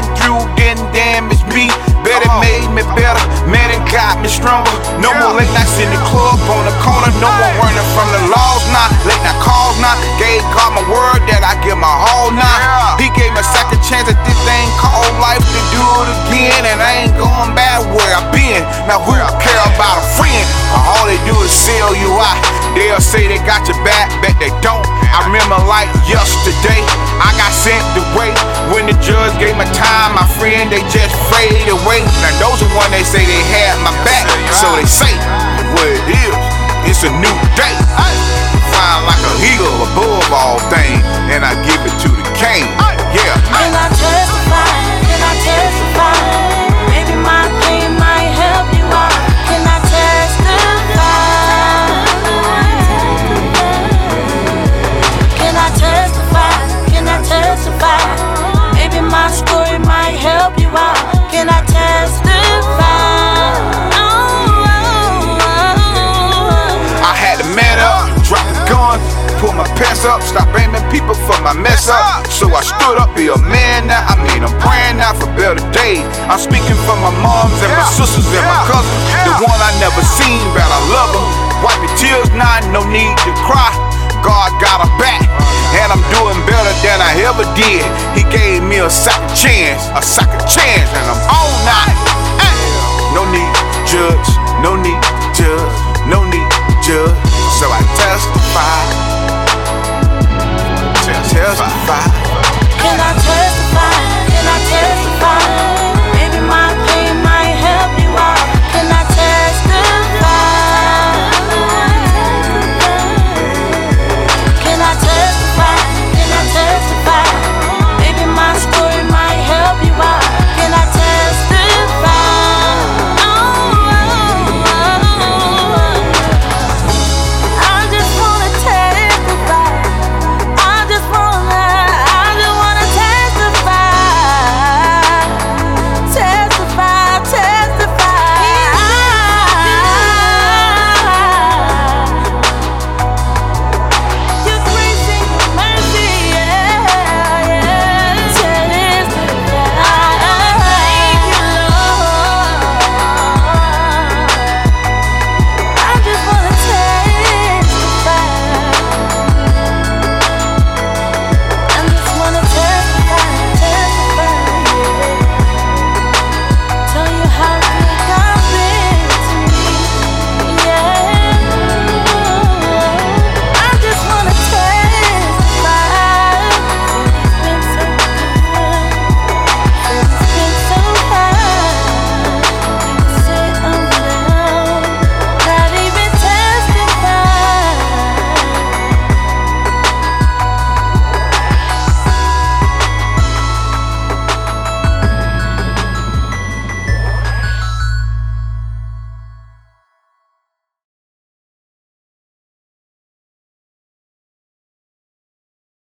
been through didn't damage me. Better made me better, man, it got me stronger. No more late nights in the club on the corner, no more running from the laws. Not nah. late night calls, not nah. gave God my word that I give my all. Not nah. he gave me a second chance at this thing They'll say they got your back, but they don't. I remember like yesterday, I got sent away when the judge gave my time. My friend, they just fade away. Now those are one they say they had my back, so they say what it is. It's a new day. Pull my pants up, stop aiming people for my mess up. So I stood up, be a man now. I mean, I'm praying now for better days. I'm speaking for my moms and my sisters and my cousins, the one I never seen, but I love them. Wipe your tears now, no need to cry. God got a back, and I'm doing better than I ever did. He gave me a second chance, a second chance, and I'm on